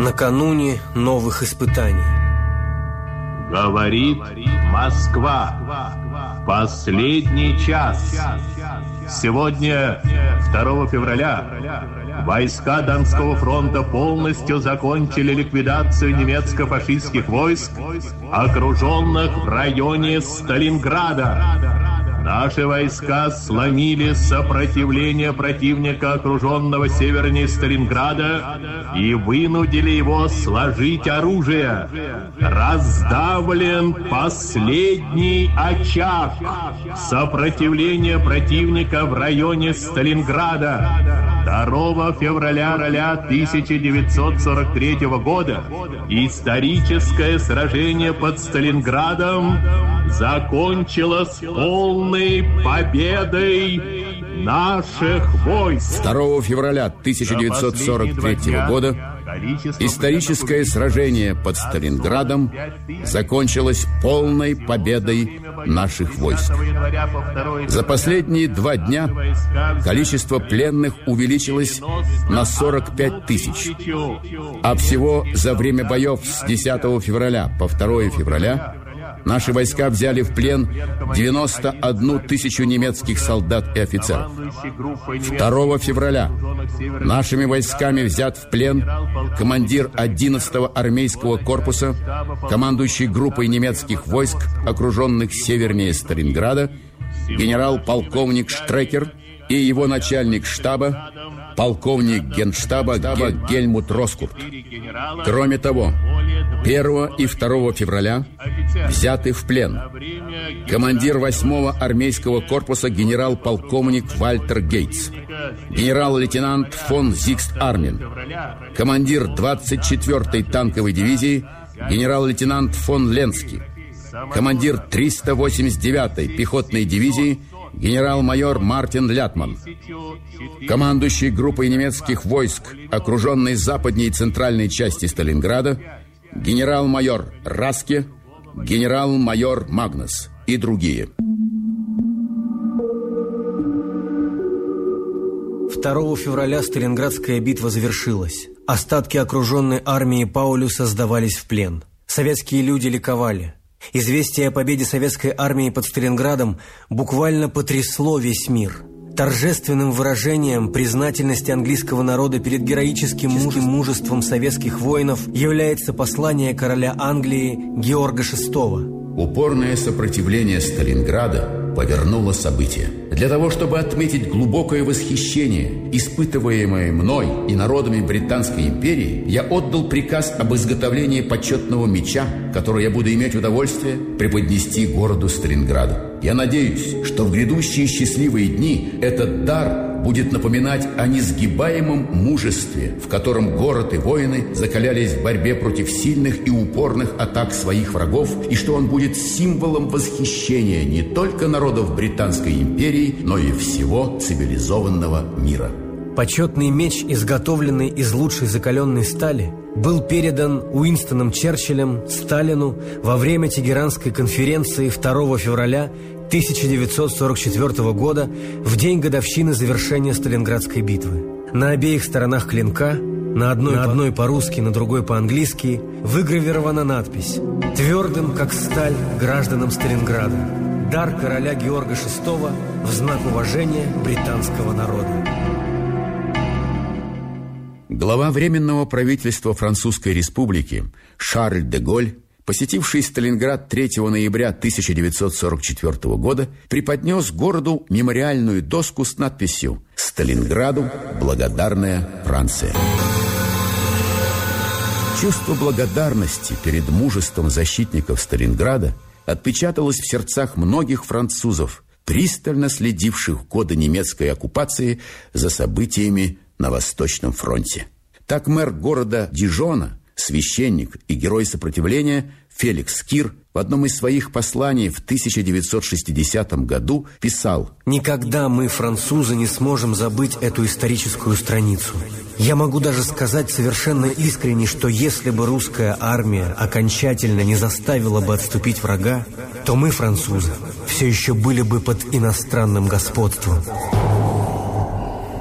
Накануне новых испытаний. Говорит Москва. Последний час. Сегодня, 2 февраля, войска Донского фронта полностью закончили ликвидацию немецко-фашистских войск, окруженных в районе Сталинграда. Наши войска сломили сопротивление противника, окруженного севернее Сталинграда, и вынудили его сложить оружие. Раздавлен последний очаг сопротивления противника в районе Сталинграда. 2 февраля 1943 года историческое сражение под Сталинградом закончилось полной победой наших войск. 2 февраля 1943 года историческое сражение под Сталинградом закончилось полной победой наших войск. За последние два дня количество пленных увеличилось на 45 тысяч, а всего за время боев с 10 февраля по 2 февраля Наши войска взяли в плен 91 тысячу немецких солдат и офицеров. 2 февраля нашими войсками взят в плен командир 11-го армейского корпуса, командующий группой немецких войск, окруженных севернее Сталинграда, генерал-полковник Штрекер и его начальник штаба, полковник генштаба Гельмут Роскурт. Кроме того, 1 и 2 февраля взяты в плен командир 8-го армейского корпуса генерал-полковник Вальтер Гейтс, генерал-лейтенант фон Зигст Армин, командир 24-й танковой дивизии генерал-лейтенант фон Ленский, командир 389-й пехотной дивизии генерал-майор Мартин Лятман, командующий группой немецких войск, окруженной западней и центральной части Сталинграда, генерал-майор Раске, генерал-майор Магнус и другие. 2 февраля Сталинградская битва завершилась. Остатки окруженной армии Паулюса сдавались в плен. Советские люди ликовали. Известие о победе советской армии под Сталинградом буквально потрясло весь мир – торжественным выражением признательности английского народа перед героическим мужем, мужеством советских воинов является послание короля Англии Георга VI. Упорное сопротивление Сталинграда повернуло события. Для того, чтобы отметить глубокое восхищение, испытываемое мной и народами Британской империи, я отдал приказ об изготовлении почетного меча, который я буду иметь удовольствие преподнести городу Сталинграду. Я надеюсь, что в грядущие счастливые дни этот дар будет напоминать о несгибаемом мужестве, в котором город и воины закалялись в борьбе против сильных и упорных атак своих врагов, и что он будет символом восхищения не только народов Британской империи, но и всего цивилизованного мира. Почетный меч, изготовленный из лучшей закаленной стали, был передан Уинстоном Черчиллем Сталину во время Тегеранской конференции 2 февраля 1944 года в день годовщины завершения Сталинградской битвы. На обеих сторонах клинка, на одной, на одной по-русски, на другой по-английски, выгравирована надпись «Твердым, как сталь, гражданам Сталинграда. Дар короля Георга VI в знак уважения британского народа». Глава Временного правительства Французской Республики Шарль де Голь, посетивший Сталинград 3 ноября 1944 года, преподнес городу мемориальную доску с надписью «Сталинграду благодарная Франция». Чувство благодарности перед мужеством защитников Сталинграда отпечаталось в сердцах многих французов – пристально следивших годы немецкой оккупации за событиями на Восточном фронте. Так мэр города Дижона, священник и герой сопротивления Феликс Кир в одном из своих посланий в 1960 году писал «Никогда мы, французы, не сможем забыть эту историческую страницу. Я могу даже сказать совершенно искренне, что если бы русская армия окончательно не заставила бы отступить врага, то мы, французы, все еще были бы под иностранным господством».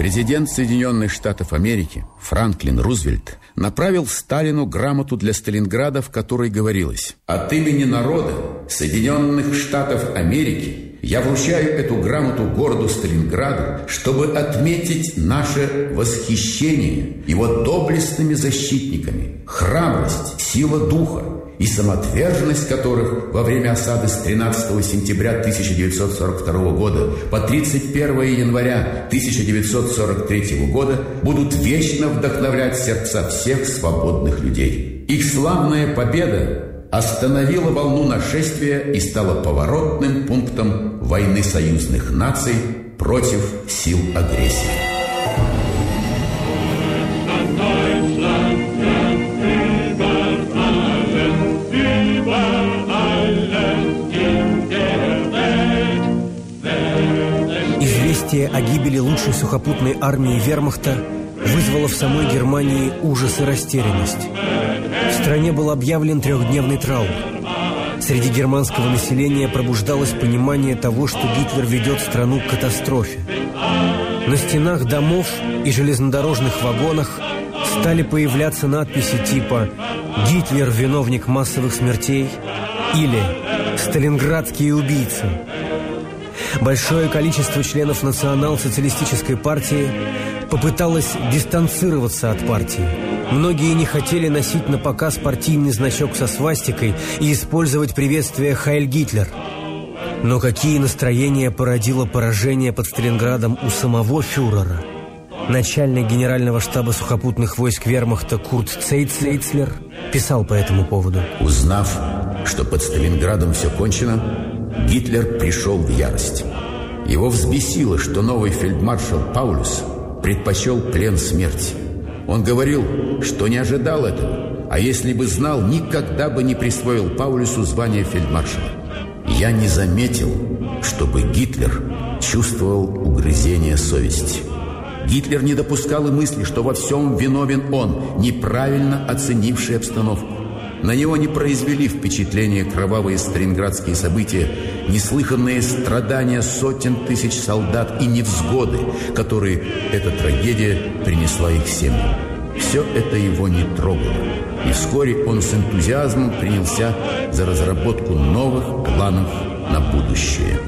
Президент Соединенных Штатов Америки Франклин Рузвельт направил Сталину грамоту для Сталинграда, в которой говорилось «От имени народа Соединенных Штатов Америки я вручаю эту грамоту городу Сталинграду, чтобы отметить наше восхищение его доблестными защитниками, храбрость, сила духа, и самоотверженность которых во время осады с 13 сентября 1942 года по 31 января 1943 года будут вечно вдохновлять сердца всех свободных людей. Их славная победа остановила волну нашествия и стала поворотным пунктом войны союзных наций против сил агрессии. Известие о гибели лучшей сухопутной армии вермахта вызвало в самой Германии ужас и растерянность. Стране был объявлен трехдневный траур. Среди германского населения пробуждалось понимание того, что Гитлер ведет страну к катастрофе. На стенах домов и железнодорожных вагонах стали появляться надписи типа «Гитлер – виновник массовых смертей» или «Сталинградские убийцы». Большое количество членов национал-социалистической партии попыталось дистанцироваться от партии. Многие не хотели носить на показ партийный значок со свастикой и использовать приветствие «Хайль Гитлер». Но какие настроения породило поражение под Сталинградом у самого фюрера? Начальник генерального штаба сухопутных войск вермахта Курт Цейцлер писал по этому поводу. Узнав, что под Сталинградом все кончено, Гитлер пришел в ярость. Его взбесило, что новый фельдмаршал Паулюс предпочел плен смерти. Он говорил, что не ожидал этого, а если бы знал, никогда бы не присвоил Паулюсу звание фельдмаршала. Я не заметил, чтобы Гитлер чувствовал угрызение совести. Гитлер не допускал и мысли, что во всем виновен он, неправильно оценивший обстановку. На него не произвели впечатление кровавые сталинградские события, неслыханные страдания сотен тысяч солдат и невзгоды, которые эта трагедия принесла их семьям. Все это его не трогало, и вскоре он с энтузиазмом принялся за разработку новых планов на будущее.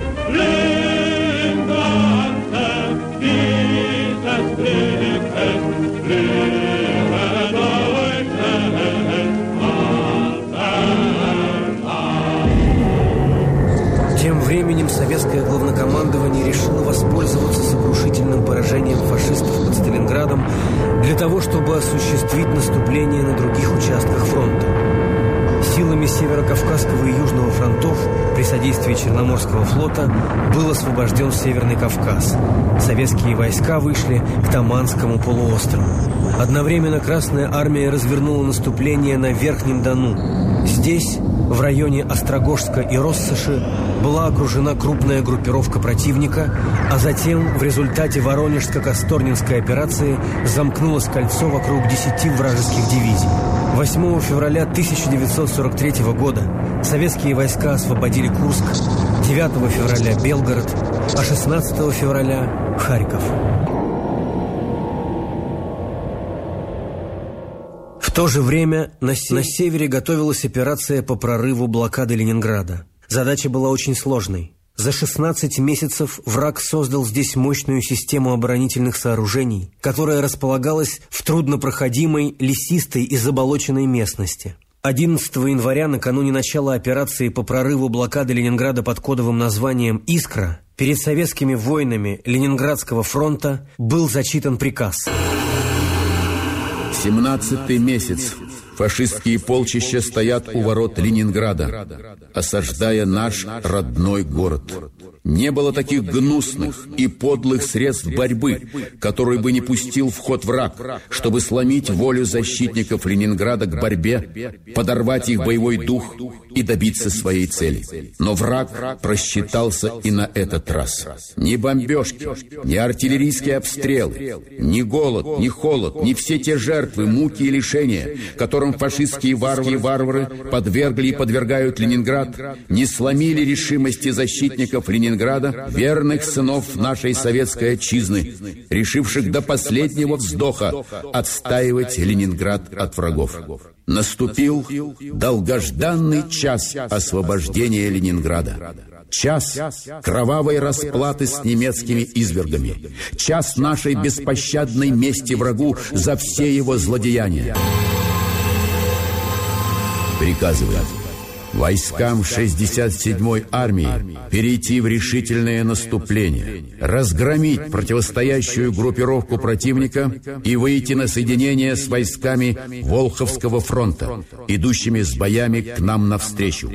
При содействии Черноморского флота был освобожден Северный Кавказ. Советские войска вышли к Таманскому полуострову. Одновременно Красная Армия развернула наступление на Верхнем Дону. Здесь, в районе Острогожска и Россоши, была окружена крупная группировка противника, а затем в результате Воронежско-Касторнинской операции замкнулось кольцо вокруг 10 вражеских дивизий. 8 февраля 1943 года советские войска освободили Курск, 9 февраля – Белгород, а 16 февраля – Харьков. В то же время на, на севере готовилась операция по прорыву блокады Ленинграда. Задача была очень сложной. За 16 месяцев враг создал здесь мощную систему оборонительных сооружений, которая располагалась в труднопроходимой, лесистой и заболоченной местности. 11 января, накануне начала операции по прорыву блокады Ленинграда под кодовым названием «Искра», перед советскими воинами Ленинградского фронта был зачитан приказ. 17 месяц Фашистские полчища стоят у ворот Ленинграда, осаждая наш родной город. Не было таких гнусных и подлых средств борьбы, которые бы не пустил в ход враг, чтобы сломить волю защитников Ленинграда к борьбе, подорвать их боевой дух и добиться своей цели. Но враг просчитался и на этот раз. Ни бомбежки, ни артиллерийские обстрелы, ни голод, ни холод, ни все те жертвы, муки и лишения, которым фашистские варвары, варвары подвергли и подвергают Ленинград, не сломили решимости защитников Ленинграда, верных сынов нашей советской отчизны, решивших до последнего вздоха отстаивать Ленинград от врагов. Наступил долгожданный час освобождения Ленинграда. Час кровавой расплаты с немецкими извергами. Час нашей беспощадной мести врагу за все его злодеяния. Приказываю войскам 67-й армии перейти в решительное наступление, разгромить противостоящую группировку противника и выйти на соединение с войсками Волховского фронта, идущими с боями к нам навстречу,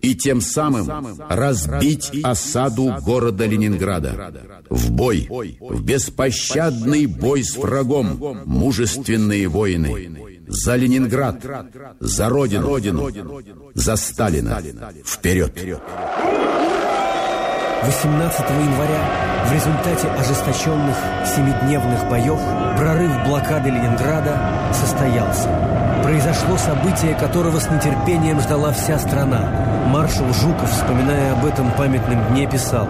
и тем самым разбить осаду города Ленинграда. В бой, в беспощадный бой с врагом, мужественные воины за Ленинград, за Родину, Родину за Сталина. Вперед! 18 января в результате ожесточенных семидневных боев прорыв блокады Ленинграда состоялся. Произошло событие, которого с нетерпением ждала вся страна. Маршал Жуков, вспоминая об этом памятном дне, писал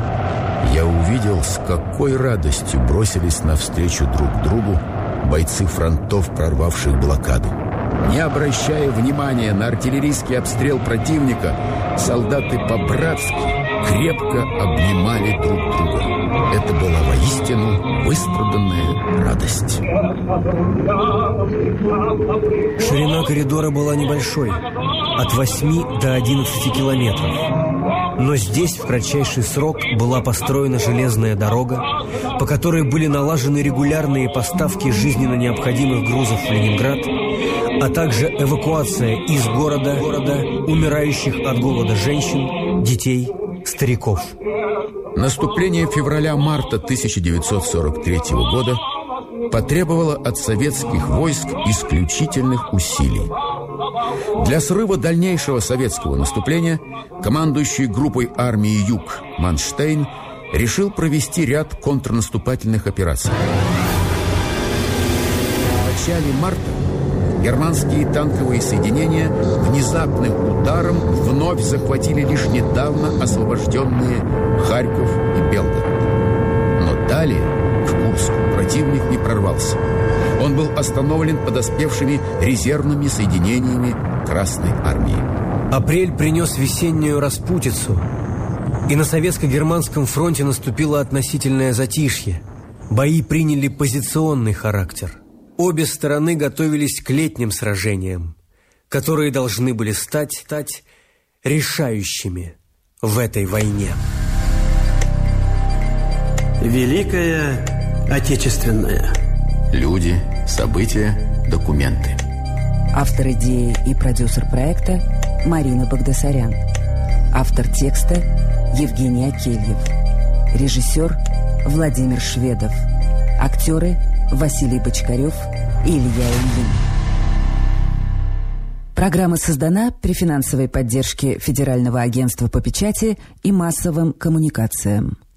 «Я увидел, с какой радостью бросились навстречу друг другу бойцы фронтов, прорвавших блокаду. Не обращая внимания на артиллерийский обстрел противника, солдаты по-братски крепко обнимали друг друга. Это была воистину выстраданная радость. Ширина коридора была небольшой, от 8 до 11 километров. Но здесь в кратчайший срок была построена железная дорога, по которой были налажены регулярные поставки жизненно необходимых грузов в Ленинград, а также эвакуация из города, города умирающих от голода женщин, детей, стариков. Наступление февраля-марта 1943 года потребовало от советских войск исключительных усилий. Для срыва дальнейшего советского наступления командующий группой армии «Юг» Манштейн решил провести ряд контрнаступательных операций. В начале марта германские танковые соединения внезапным ударом вновь захватили лишь недавно освобожденные Харьков и Белгород. Но далее к Курску противник не прорвался. Он был остановлен подоспевшими резервными соединениями Красной Армии. Апрель принес весеннюю распутицу, и на советско-германском фронте наступило относительное затишье. Бои приняли позиционный характер. Обе стороны готовились к летним сражениям, которые должны были стать, стать решающими в этой войне. Великая Отечественная. Люди, события, документы. Автор идеи и продюсер проекта Марина Багдасарян. Автор текста Евгений Акельев. Режиссер Владимир Шведов. Актеры Василий Бочкарев и Илья Ильин. Программа создана при финансовой поддержке Федерального агентства по печати и массовым коммуникациям.